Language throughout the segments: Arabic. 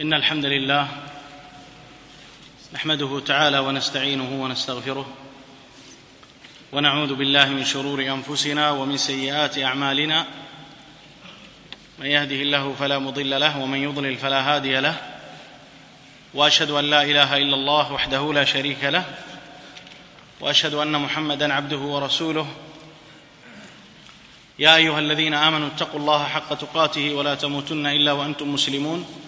إن الحمد لله نحمده تعالى ونستعينه ونستغفره ونعوذ بالله من شرور أنفسنا ومن سيئات أعمالنا من يهده الله فلا مضل له ومن يضلل فلا هادي له وأشهد أن لا إله إلا الله وحده لا شريك له وأشهد أن محمدا عبده ورسوله يا أيها الذين آمنوا اتقوا الله حق تقاته ولا تموتن إلا وأنتم مسلمون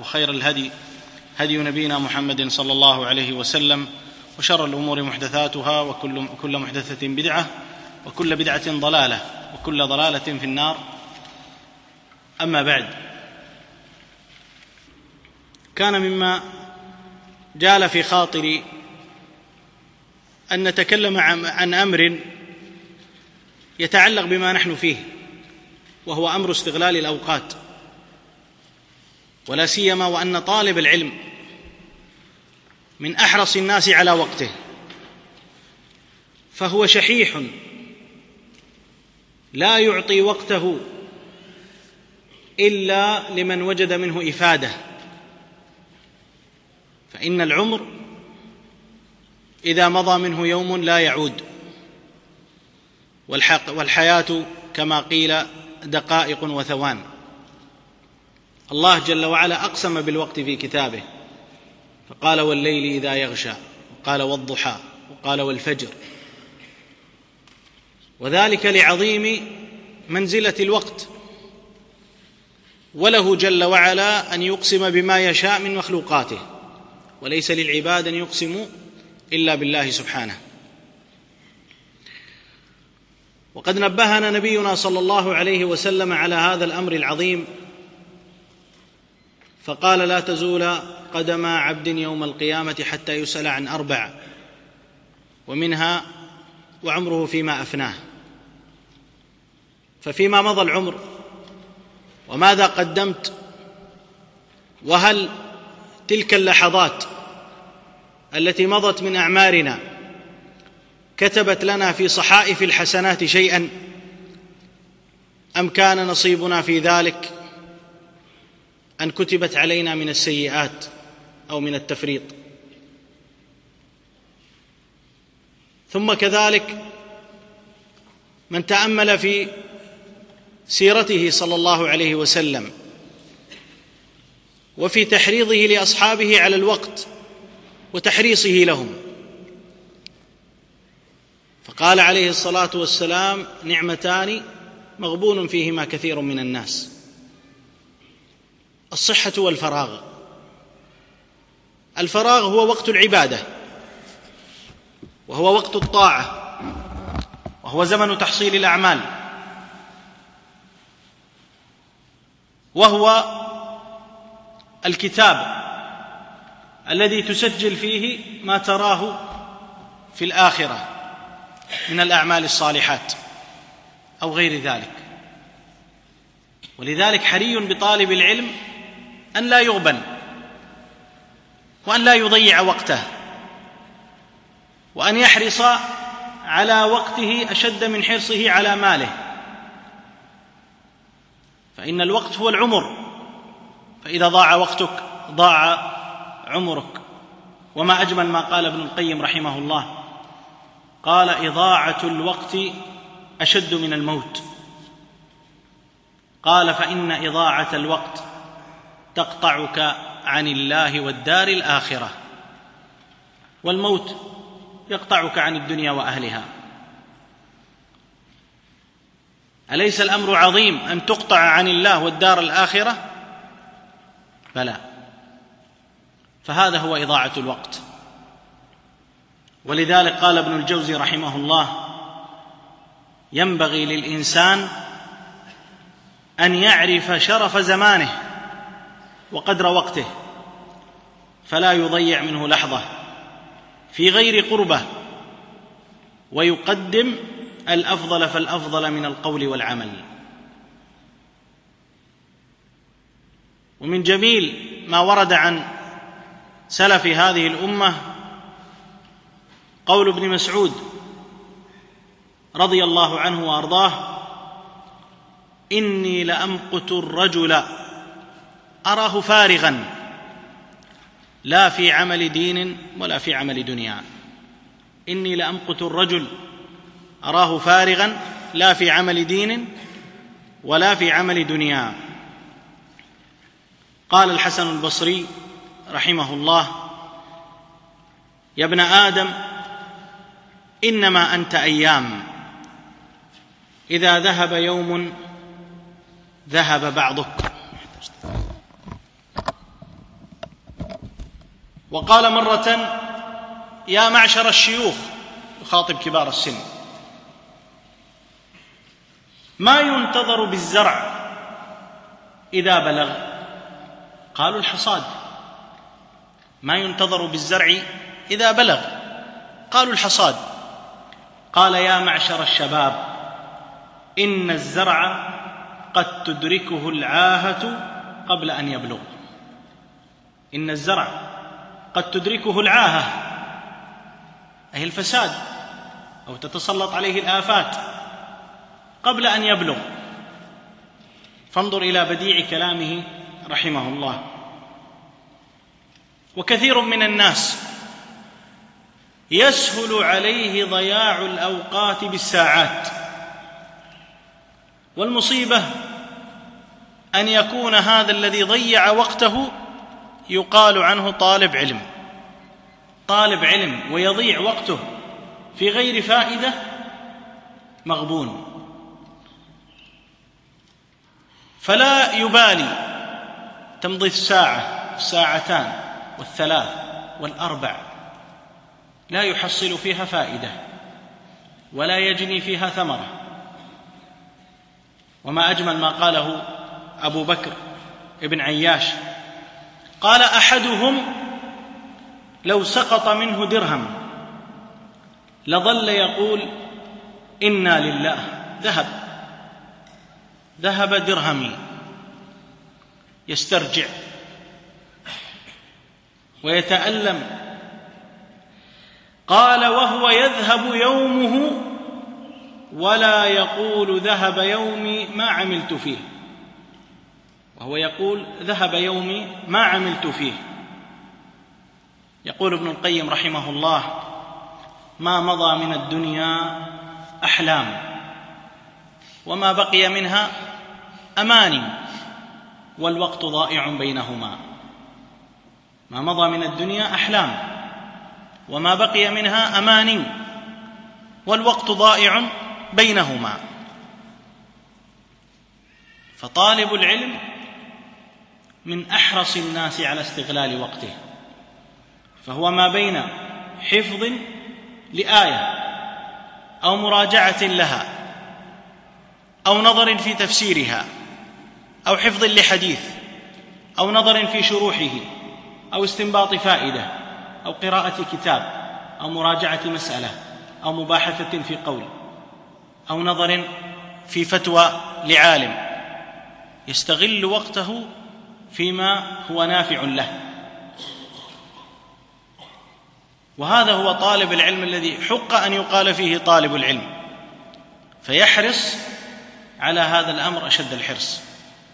وخير الهدي هدي نبينا محمد صلى الله عليه وسلم وشر الأمور محدثاتها وكل كل محدثة بدعة وكل بدعة ضلالة وكل ضلالة في النار. أما بعد كان مما جال في خاطري أن نتكلم عن أمر يتعلق بما نحن فيه وهو أمر استغلال الأوقات. ولا سيما وأن طالب العلم من أحرص الناس على وقته. فهو شحيح لا يعطي وقته إلا لمن وجد منه إفادة. فإن العمر إذا مضى منه يوم لا يعود. والحياة كما قيل دقائق وثوان. الله جل وعلا أقسم بالوقت في كتابه. فقال والليل إذا يغشى وقال والضحى وقال والفجر. وذلك لعظيم منزلة الوقت. وله جل وعلا أن يقسم بما يشاء من مخلوقاته. وليس للعباد أن يقسموا إلا بالله سبحانه. وقد نبهنا نبينا صلى الله عليه وسلم على هذا الأمر العظيم. فقال لا تزول قدم عبد يوم القيامة حتى يسأل عن أربع ومنها وعمره فيما أفناه. ففيما مضى العمر وماذا قدمت وهل تلك اللحظات التي مضت من أعمارنا كتبت لنا في صحائف الحسنات شيئا أم كان نصيبنا في ذلك؟ أن كتبت علينا من السيئات أو من التفريط. ثم كذلك من تأمل في سيرته صلى الله عليه وسلم وفي تحريضه لأصحابه على الوقت وتحريصه لهم. فقال عليه الصلاة والسلام نعمتان مغبون فيهما كثير من الناس. الصحة والفراغ. الفراغ هو وقت العبادة وهو وقت الطاعة وهو زمن تحصيل الأعمال وهو الكتاب الذي تسجل فيه ما تراه في الآخرة من الأعمال الصالحات أو غير ذلك. ولذلك حري بطالب العلم أن لا يغبن وأن لا يضيع وقته وأن يحرص على وقته أشد من حرصه على ماله. فإن الوقت هو العمر. فإذا ضاع وقتك ضاع عمرك. وما أجمل ما قال ابن القيم رحمه الله قال إضاعة الوقت أشد من الموت. قال فإن إضاعة الوقت تقطعك عن الله والدار الآخرة. والموت يقطعك عن الدنيا وأهلها. أليس الأمر عظيم أن تقطع عن الله والدار الآخرة؟ بلى. فهذا هو إضاعة الوقت. ولذلك قال ابن الجوزي رحمه الله ينبغي للإنسان أن يعرف شرف زمانه. وقدر وقته فلا يضيع منه لحظة. في غير قربة ويقدم الأفضل فالأفضل من القول والعمل. ومن جميل ما ورد عن سلف هذه الأمة قول ابن مسعود رضي الله عنه وأرضاه إني لأمقت الرجل أراه فارغا. لا في عمل دين ولا في عمل دنيا. إني لأمقت الرجل. أراه فارغا. لا في عمل دين ولا في عمل دنيا. قال الحسن البصري رحمه الله يا ابن آدم إنما أنت أيام. إذا ذهب يوم ذهب بعضك. وقال مرة يا معشر الشيوخ يخاطب كبار السن ما ينتظر بالزرع إذا بلغ؟ قالوا الحصاد. ما ينتظر بالزرع إذا بلغ؟ قالوا الحصاد. قال يا معشر الشباب إن الزرع قد تدركه العاهة قبل أن يبلغ. إن الزرع قد تدركه العاهة أي الفساد أو تتسلط عليه الآفات قبل أن يبلغ. فانظر إلى بديع كلامه رحمه الله. وكثير من الناس يسهل عليه ضياع الأوقات بالساعات. والمصيبة أن يكون هذا الذي ضيع وقته يقال عنه طالب علم. طالب علم ويضيع وقته في غير فائدة مغبون. فلا يبالي تمضي الساعة الساعتان والثلاث والأربع. لا يحصل فيها فائدة ولا يجني فيها ثمرة. وما أجمل ما قاله أبو بكر ابن عياش قال أحدهم لو سقط منه درهم لظل يقول إنا لله. ذهب. ذهب درهمي. يسترجع. ويتألم. قال وهو يذهب يومه ولا يقول ذهب يومي ما عملت فيه. وهو يقول ذهب يومي ما عملت فيه. يقول ابن القيم رحمه الله ما مضى من الدنيا أحلام وما بقي منها أماني والوقت ضائع بينهما. ما مضى من الدنيا أحلام وما بقي منها أماني والوقت ضائع بينهما. فطالب العلم من أحرص الناس على استغلال وقته. فهو ما بين حفظ لآية أو مراجعة لها أو نظر في تفسيرها أو حفظ لحديث أو نظر في شروحه أو استنباط فائدة أو قراءة كتاب أو مراجعة مسألة أو مباحثة في قول أو نظر في فتوى لعالم. يستغل وقته فيما هو نافع له. وهذا هو طالب العلم الذي حق أن يقال فيه طالب العلم. فيحرص على هذا الأمر أشد الحرص.